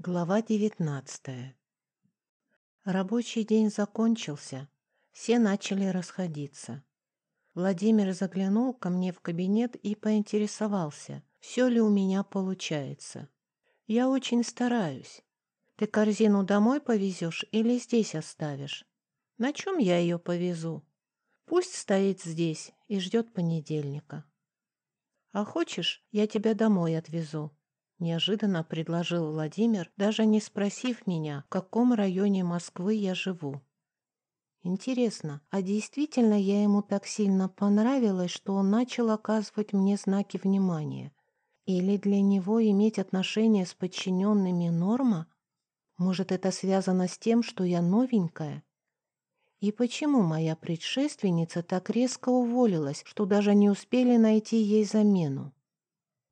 Глава девятнадцатая. Рабочий день закончился. Все начали расходиться. Владимир заглянул ко мне в кабинет и поинтересовался, все ли у меня получается. Я очень стараюсь. Ты корзину домой повезешь или здесь оставишь? На чем я ее повезу? Пусть стоит здесь и ждет понедельника. А хочешь, я тебя домой отвезу? Неожиданно предложил Владимир, даже не спросив меня, в каком районе Москвы я живу. Интересно, а действительно я ему так сильно понравилась, что он начал оказывать мне знаки внимания? Или для него иметь отношения с подчиненными норма? Может, это связано с тем, что я новенькая? И почему моя предшественница так резко уволилась, что даже не успели найти ей замену?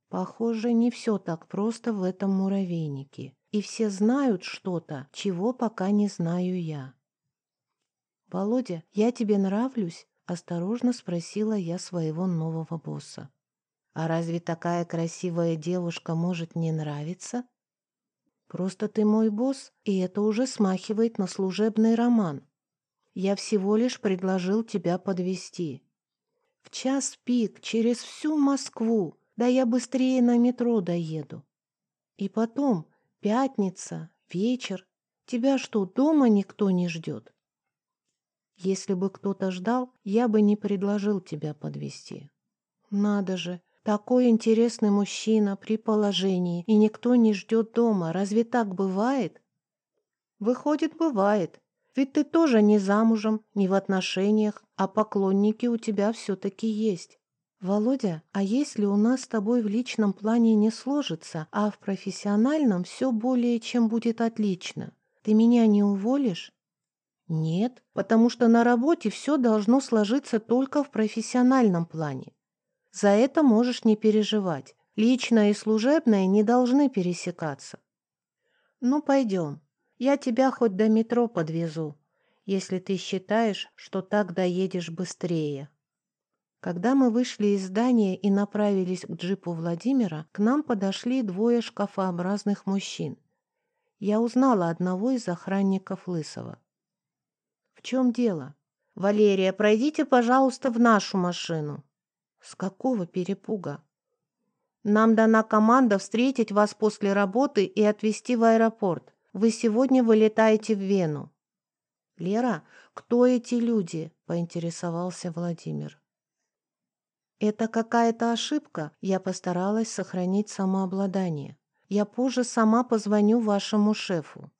Похоже, не все так просто в этом муравейнике, и все знают что-то, чего пока не знаю я. «Володя, я тебе нравлюсь?» — осторожно спросила я своего нового босса. «А разве такая красивая девушка может не нравиться?» «Просто ты мой босс, и это уже смахивает на служебный роман. Я всего лишь предложил тебя подвести. В час пик через всю Москву да я быстрее на метро доеду. И потом, пятница, вечер. Тебя что, дома никто не ждет? Если бы кто-то ждал, я бы не предложил тебя подвести. Надо же, такой интересный мужчина при положении, и никто не ждет дома. Разве так бывает? Выходит, бывает. Ведь ты тоже не замужем, не в отношениях, а поклонники у тебя все-таки есть. «Володя, а если у нас с тобой в личном плане не сложится, а в профессиональном все более чем будет отлично, ты меня не уволишь?» «Нет, потому что на работе все должно сложиться только в профессиональном плане. За это можешь не переживать. Личное и служебное не должны пересекаться». «Ну, пойдем. Я тебя хоть до метро подвезу, если ты считаешь, что так доедешь быстрее». Когда мы вышли из здания и направились к джипу Владимира, к нам подошли двое шкафообразных мужчин. Я узнала одного из охранников Лысого. «В чем дело?» «Валерия, пройдите, пожалуйста, в нашу машину». «С какого перепуга?» «Нам дана команда встретить вас после работы и отвезти в аэропорт. Вы сегодня вылетаете в Вену». «Лера, кто эти люди?» – поинтересовался Владимир. Это какая-то ошибка. Я постаралась сохранить самообладание. Я позже сама позвоню вашему шефу.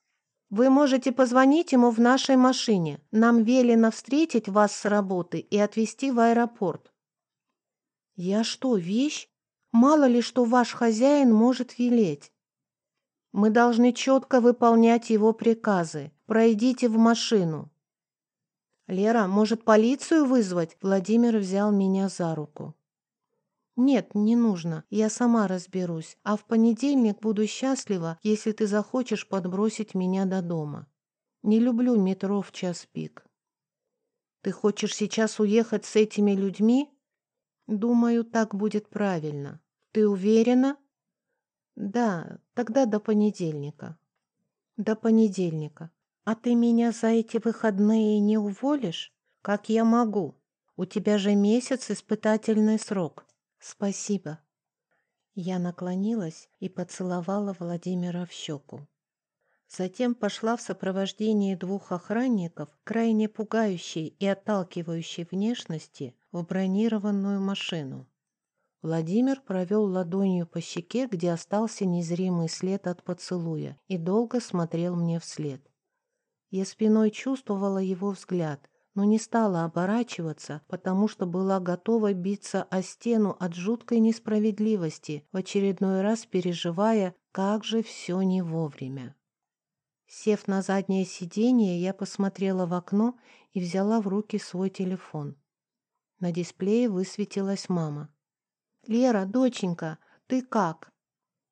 Вы можете позвонить ему в нашей машине. Нам велено встретить вас с работы и отвезти в аэропорт. Я что, вещь? Мало ли, что ваш хозяин может велеть. Мы должны четко выполнять его приказы. Пройдите в машину. «Лера, может, полицию вызвать?» Владимир взял меня за руку. «Нет, не нужно. Я сама разберусь. А в понедельник буду счастлива, если ты захочешь подбросить меня до дома. Не люблю метро в час пик». «Ты хочешь сейчас уехать с этими людьми?» «Думаю, так будет правильно. Ты уверена?» «Да, тогда до понедельника». «До понедельника. «А ты меня за эти выходные не уволишь? Как я могу? У тебя же месяц испытательный срок. Спасибо». Я наклонилась и поцеловала Владимира в щеку. Затем пошла в сопровождении двух охранников, крайне пугающей и отталкивающей внешности, в бронированную машину. Владимир провел ладонью по щеке, где остался незримый след от поцелуя, и долго смотрел мне вслед. Я спиной чувствовала его взгляд, но не стала оборачиваться, потому что была готова биться о стену от жуткой несправедливости, в очередной раз переживая, как же все не вовремя. Сев на заднее сиденье, я посмотрела в окно и взяла в руки свой телефон. На дисплее высветилась мама. «Лера, доченька, ты как?»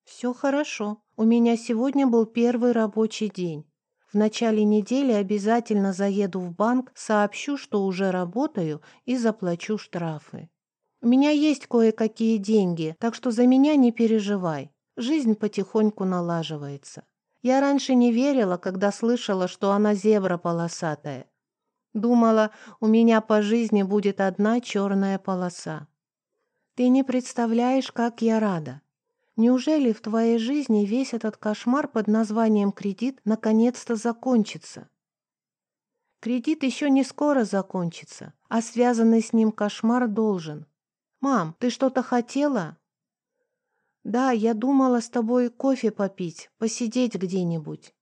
«Все хорошо. У меня сегодня был первый рабочий день. В начале недели обязательно заеду в банк, сообщу, что уже работаю и заплачу штрафы. У меня есть кое-какие деньги, так что за меня не переживай. Жизнь потихоньку налаживается. Я раньше не верила, когда слышала, что она зебра полосатая. Думала, у меня по жизни будет одна черная полоса. Ты не представляешь, как я рада. Неужели в твоей жизни весь этот кошмар под названием кредит наконец-то закончится? Кредит еще не скоро закончится, а связанный с ним кошмар должен. Мам, ты что-то хотела? Да, я думала с тобой кофе попить, посидеть где-нибудь.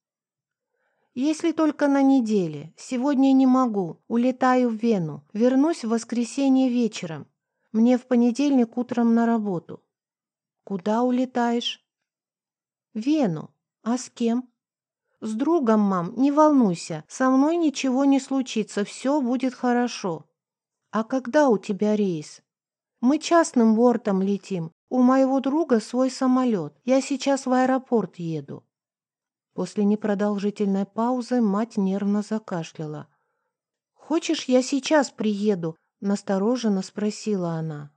Если только на неделе. Сегодня не могу. Улетаю в Вену. Вернусь в воскресенье вечером. Мне в понедельник утром на работу. «Куда улетаешь?» «Вену. А с кем?» «С другом, мам, не волнуйся. Со мной ничего не случится, все будет хорошо». «А когда у тебя рейс?» «Мы частным бортом летим. У моего друга свой самолет. Я сейчас в аэропорт еду». После непродолжительной паузы мать нервно закашляла. «Хочешь, я сейчас приеду?» – настороженно спросила она.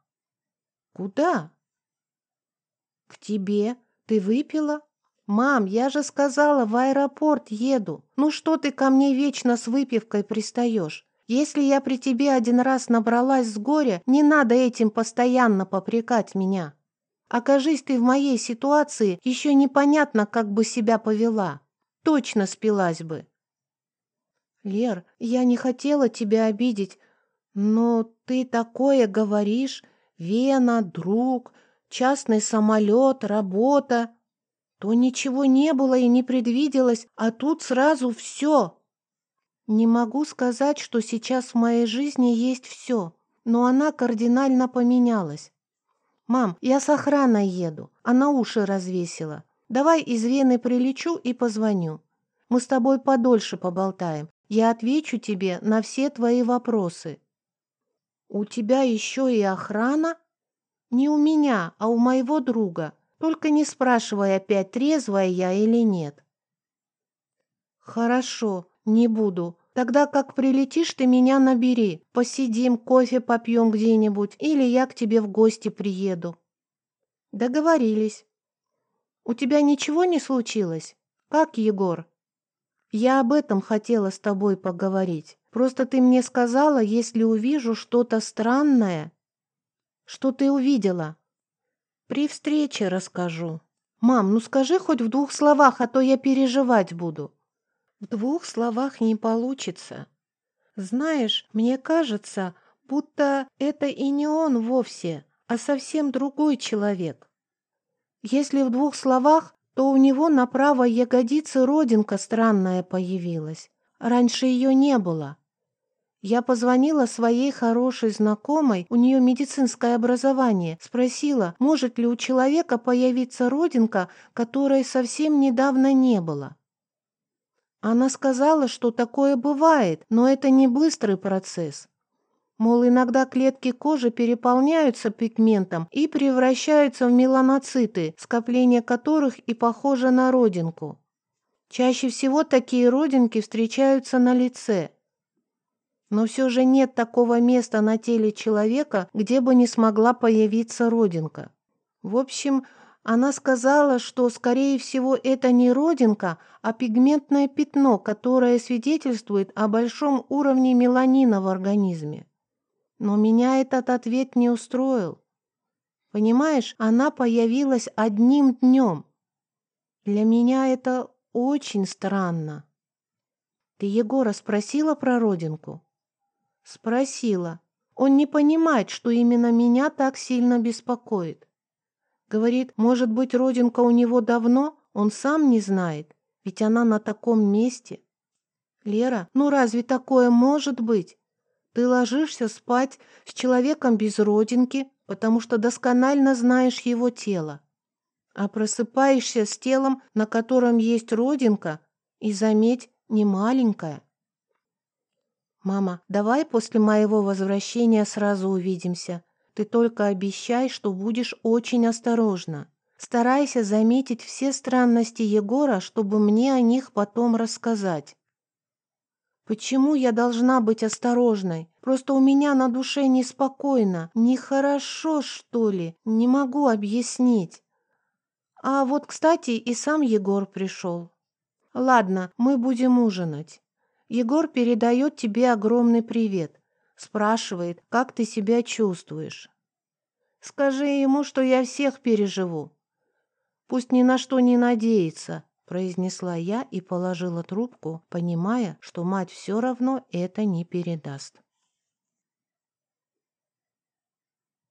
«Куда?» «К тебе? Ты выпила?» «Мам, я же сказала, в аэропорт еду. Ну что ты ко мне вечно с выпивкой пристаешь? Если я при тебе один раз набралась с горя, не надо этим постоянно попрекать меня. Окажись ты в моей ситуации, еще непонятно, как бы себя повела. Точно спилась бы». «Лер, я не хотела тебя обидеть, но ты такое говоришь. Вена, друг, частный самолет, работа. То ничего не было и не предвиделось, а тут сразу все. Не могу сказать, что сейчас в моей жизни есть все, но она кардинально поменялась. «Мам, я с охраной еду, она уши развесила. Давай из Вены прилечу и позвоню. Мы с тобой подольше поболтаем. Я отвечу тебе на все твои вопросы». «У тебя еще и охрана?» Не у меня, а у моего друга. Только не спрашивай опять, трезвая я или нет. Хорошо, не буду. Тогда как прилетишь, ты меня набери. Посидим, кофе попьем где-нибудь, или я к тебе в гости приеду. Договорились. У тебя ничего не случилось? Как, Егор? Я об этом хотела с тобой поговорить. Просто ты мне сказала, если увижу что-то странное, что ты увидела? При встрече расскажу. Мам, ну скажи хоть в двух словах, а то я переживать буду. В двух словах не получится. Знаешь, мне кажется, будто это и не он вовсе, а совсем другой человек. Если в двух словах, то у него на правой ягодице родинка странная появилась. Раньше ее не было. Я позвонила своей хорошей знакомой, у нее медицинское образование, спросила, может ли у человека появиться родинка, которой совсем недавно не было. Она сказала, что такое бывает, но это не быстрый процесс. Мол, иногда клетки кожи переполняются пигментом и превращаются в меланоциты, скопление которых и похоже на родинку. Чаще всего такие родинки встречаются на лице – но все же нет такого места на теле человека, где бы не смогла появиться родинка. В общем, она сказала, что, скорее всего, это не родинка, а пигментное пятно, которое свидетельствует о большом уровне меланина в организме. Но меня этот ответ не устроил. Понимаешь, она появилась одним днем. Для меня это очень странно. Ты Егора спросила про родинку? Спросила. Он не понимает, что именно меня так сильно беспокоит. Говорит, может быть, родинка у него давно, он сам не знает, ведь она на таком месте. Лера, ну разве такое может быть? Ты ложишься спать с человеком без родинки, потому что досконально знаешь его тело. А просыпаешься с телом, на котором есть родинка, и, заметь, не маленькая. «Мама, давай после моего возвращения сразу увидимся. Ты только обещай, что будешь очень осторожна. Старайся заметить все странности Егора, чтобы мне о них потом рассказать». «Почему я должна быть осторожной? Просто у меня на душе неспокойно, нехорошо, что ли, не могу объяснить». А вот, кстати, и сам Егор пришел. Ладно, мы будем ужинать. Егор передает тебе огромный привет. Спрашивает, как ты себя чувствуешь. Скажи ему, что я всех переживу. Пусть ни на что не надеется, произнесла я и положила трубку, понимая, что мать все равно это не передаст.